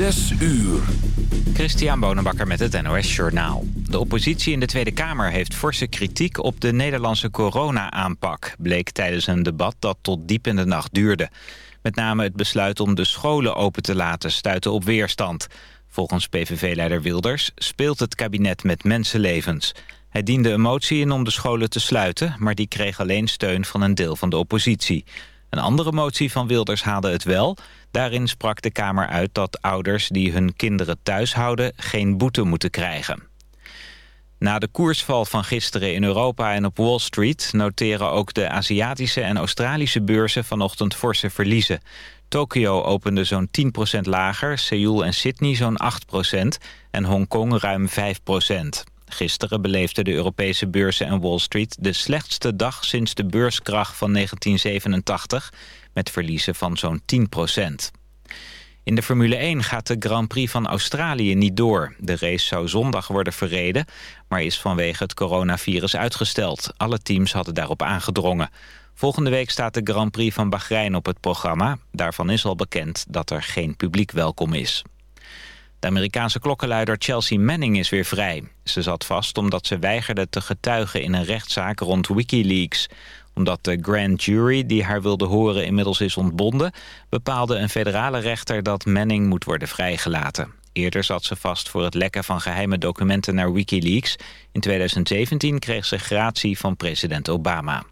Zes uur. Christian Bonenbakker met het NOS Journaal. De oppositie in de Tweede Kamer heeft forse kritiek op de Nederlandse corona-aanpak... bleek tijdens een debat dat tot diep in de nacht duurde. Met name het besluit om de scholen open te laten stuitte op weerstand. Volgens PVV-leider Wilders speelt het kabinet met mensenlevens. Hij diende een motie in om de scholen te sluiten... maar die kreeg alleen steun van een deel van de oppositie. Een andere motie van Wilders haalde het wel. Daarin sprak de Kamer uit dat ouders die hun kinderen thuis houden... geen boete moeten krijgen. Na de koersval van gisteren in Europa en op Wall Street... noteren ook de Aziatische en Australische beurzen vanochtend forse verliezen. Tokio opende zo'n 10% lager, Seoul en Sydney zo'n 8% en Hongkong ruim 5%. Gisteren beleefden de Europese beurzen en Wall Street de slechtste dag sinds de beurskracht van 1987, met verliezen van zo'n 10% In de Formule 1 gaat de Grand Prix van Australië niet door. De race zou zondag worden verreden, maar is vanwege het coronavirus uitgesteld. Alle teams hadden daarop aangedrongen. Volgende week staat de Grand Prix van Bahrein op het programma. Daarvan is al bekend dat er geen publiek welkom is. De Amerikaanse klokkenluider Chelsea Manning is weer vrij. Ze zat vast omdat ze weigerde te getuigen in een rechtszaak rond Wikileaks. Omdat de grand jury die haar wilde horen inmiddels is ontbonden... bepaalde een federale rechter dat Manning moet worden vrijgelaten. Eerder zat ze vast voor het lekken van geheime documenten naar Wikileaks. In 2017 kreeg ze gratie van president Obama.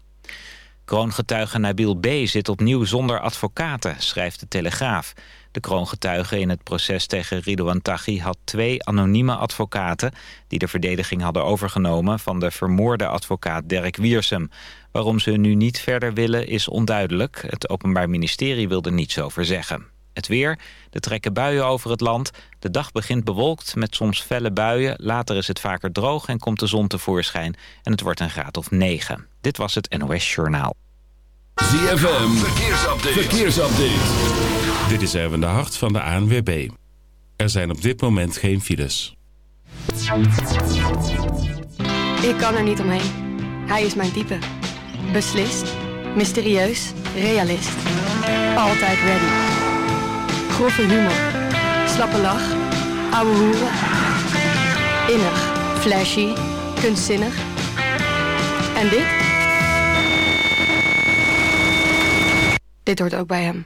Kroongetuige Nabil B. zit opnieuw zonder advocaten, schrijft de Telegraaf. De kroongetuige in het proces tegen Ridouan Taghi had twee anonieme advocaten... die de verdediging hadden overgenomen van de vermoorde advocaat Dirk Wiersum. Waarom ze nu niet verder willen is onduidelijk. Het Openbaar Ministerie wilde niets over zeggen. Het weer, er trekken buien over het land. De dag begint bewolkt met soms felle buien. Later is het vaker droog en komt de zon tevoorschijn. En het wordt een graad of 9. Dit was het NOS Journaal. ZFM, verkeersupdate. verkeersupdate. Dit is even de hart van de ANWB. Er zijn op dit moment geen files. Ik kan er niet omheen. Hij is mijn type. Beslist, mysterieus, realist. Altijd ready. Grove humor. Slappe lach. Ouwe hoeren. Innig, flashy, kunstzinnig. En dit? Dit hoort ook bij hem.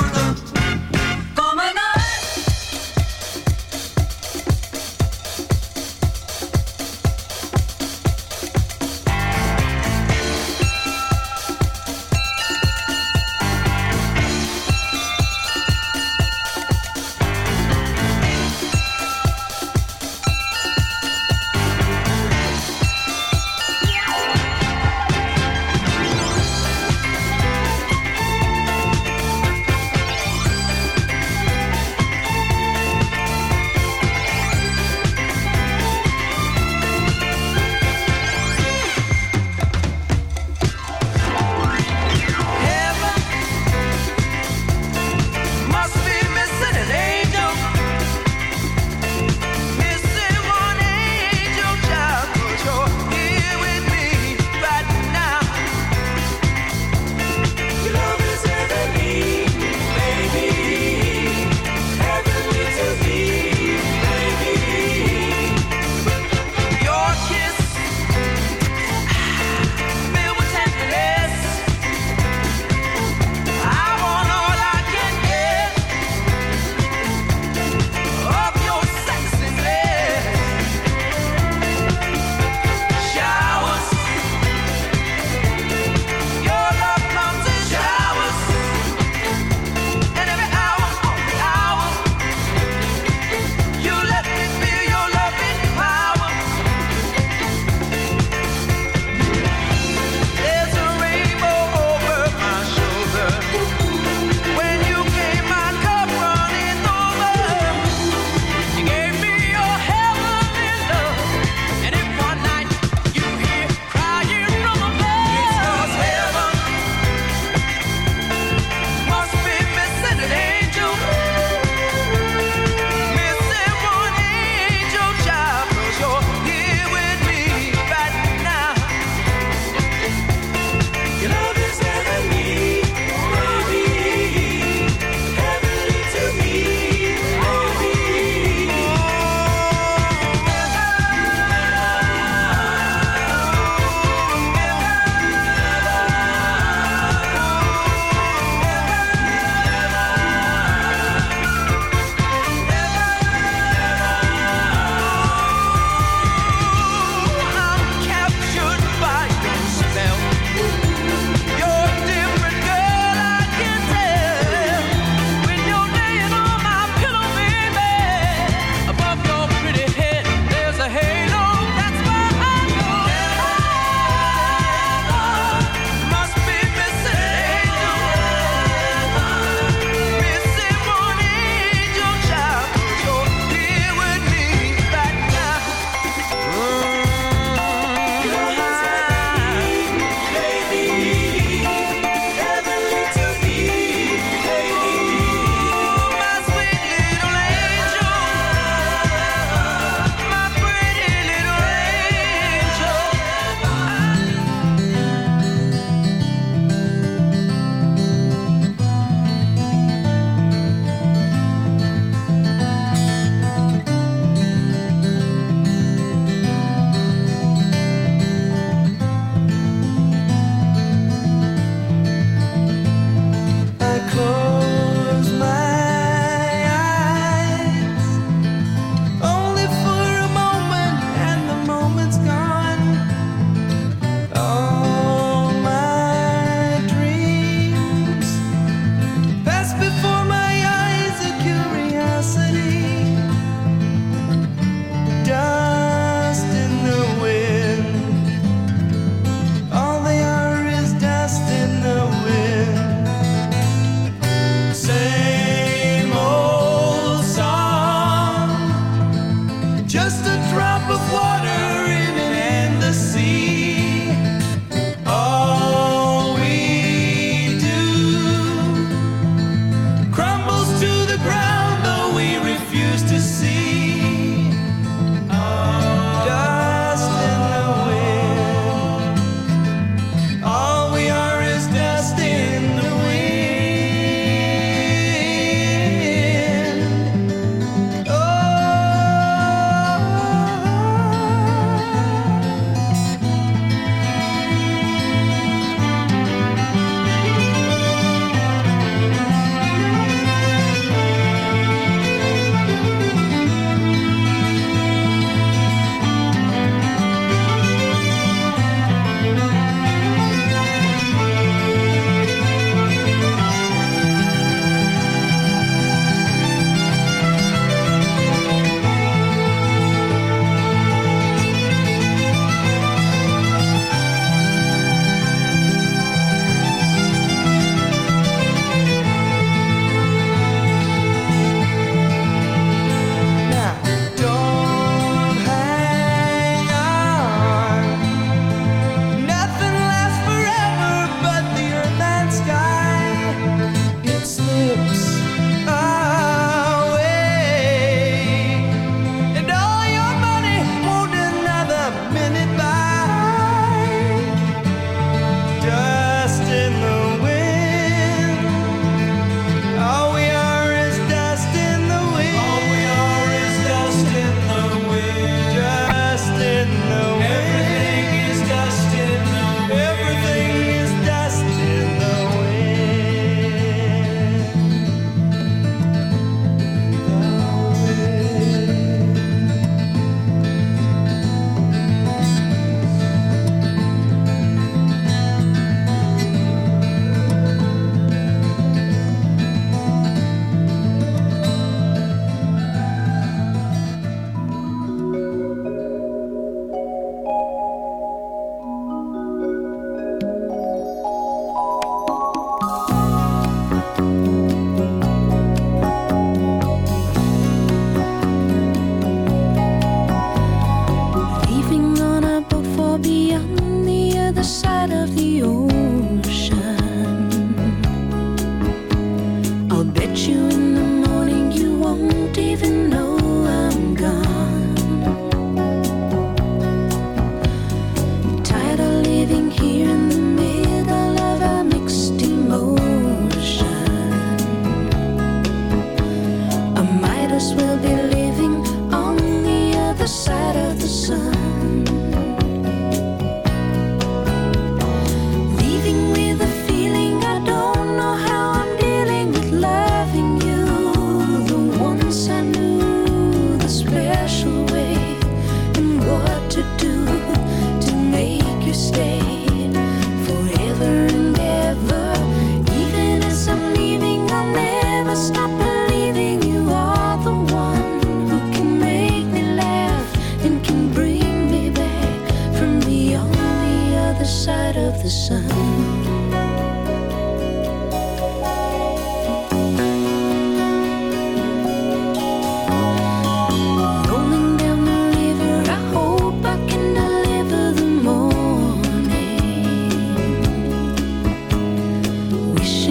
nation.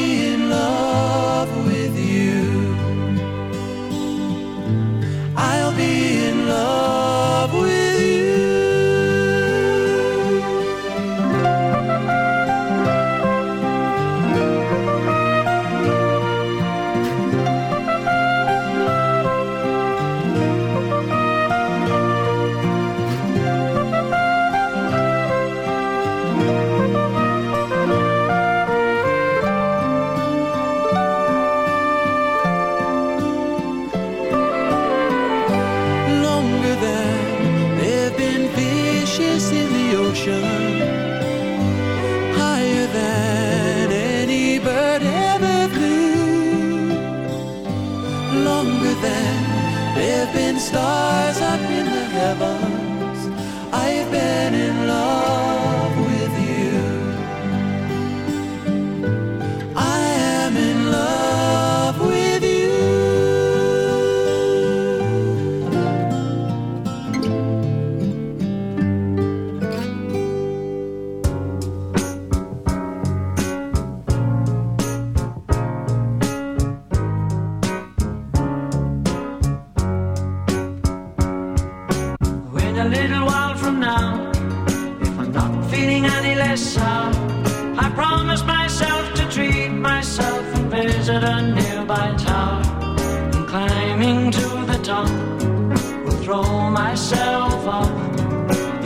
myself up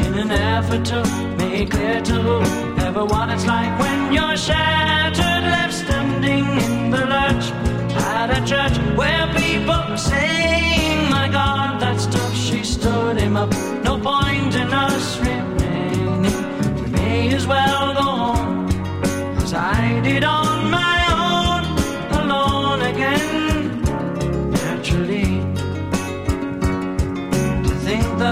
in an effort to make clear to everyone it's like when you're shattered, left standing in the lurch at a church where people are saying, My God, that stuff she stood him up. No point in us remaining. We may as well go home as I did on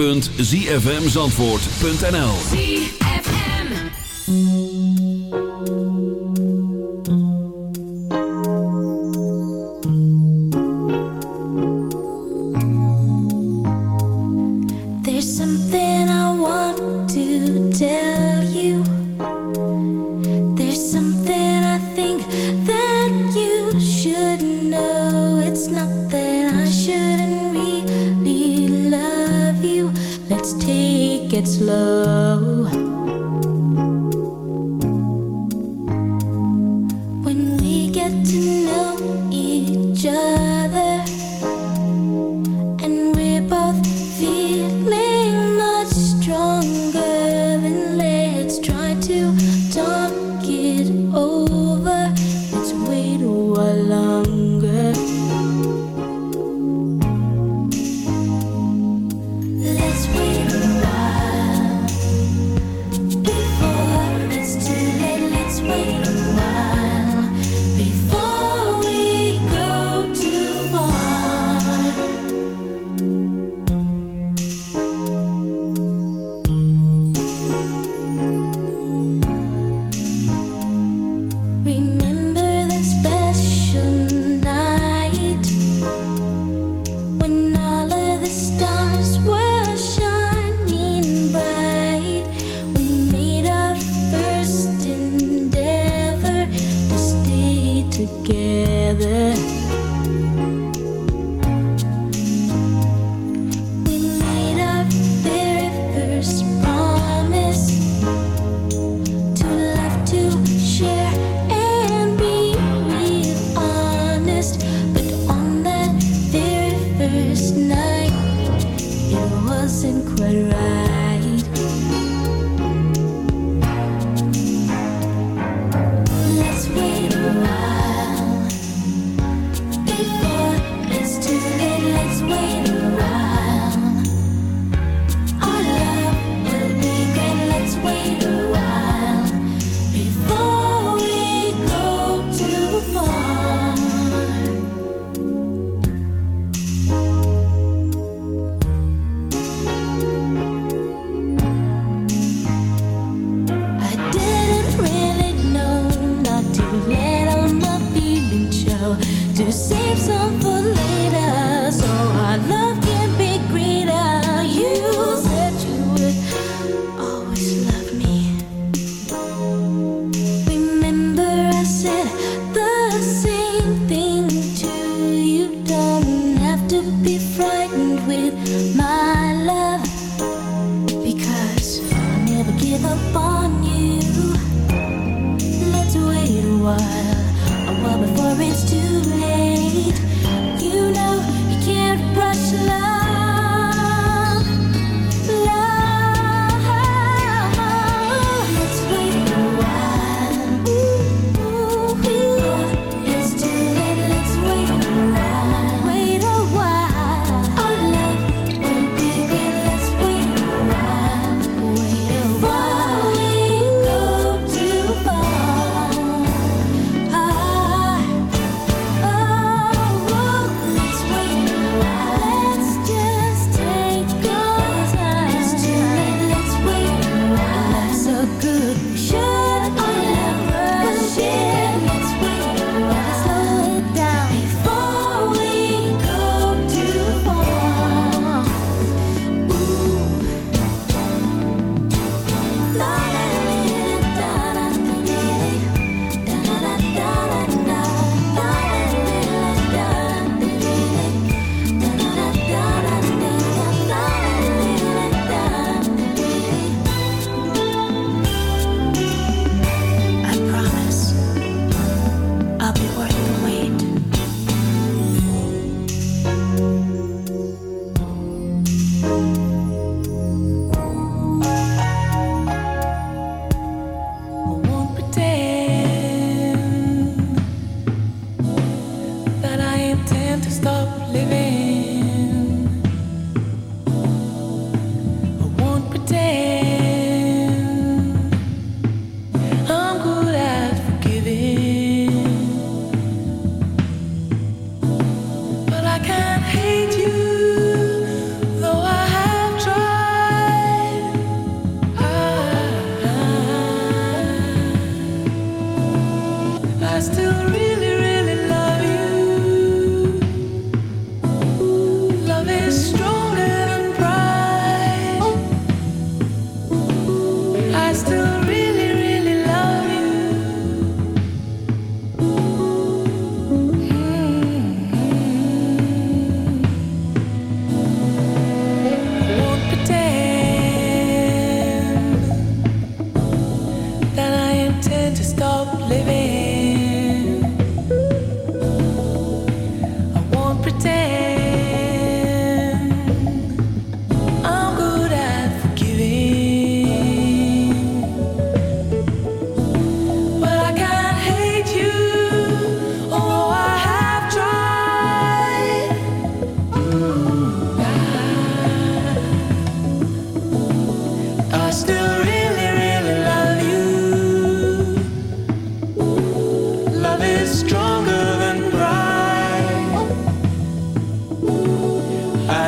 www.zfmzandvoort.nl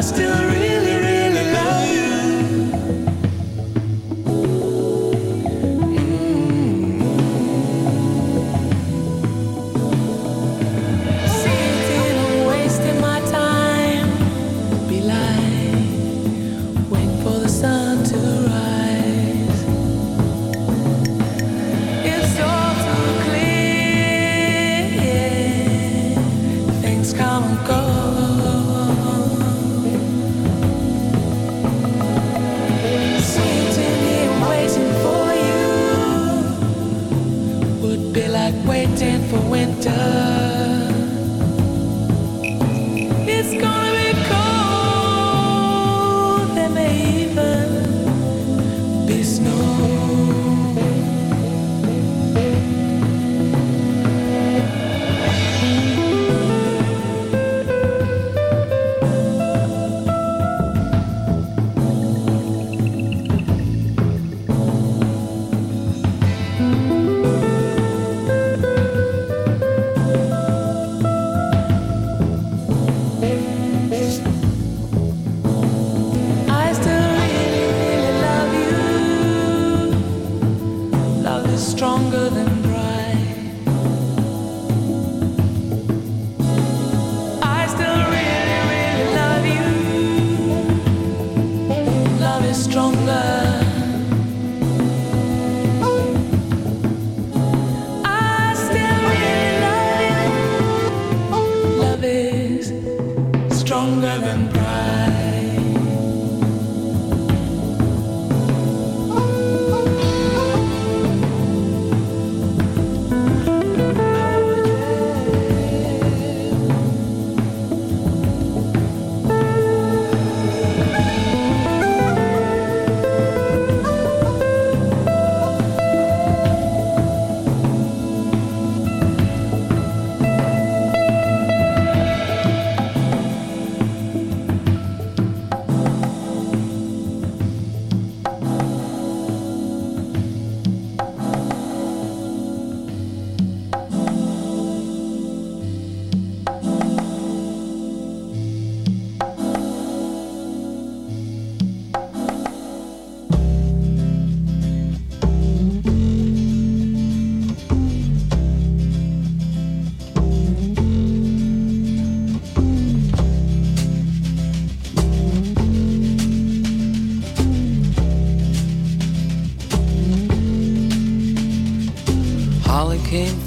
still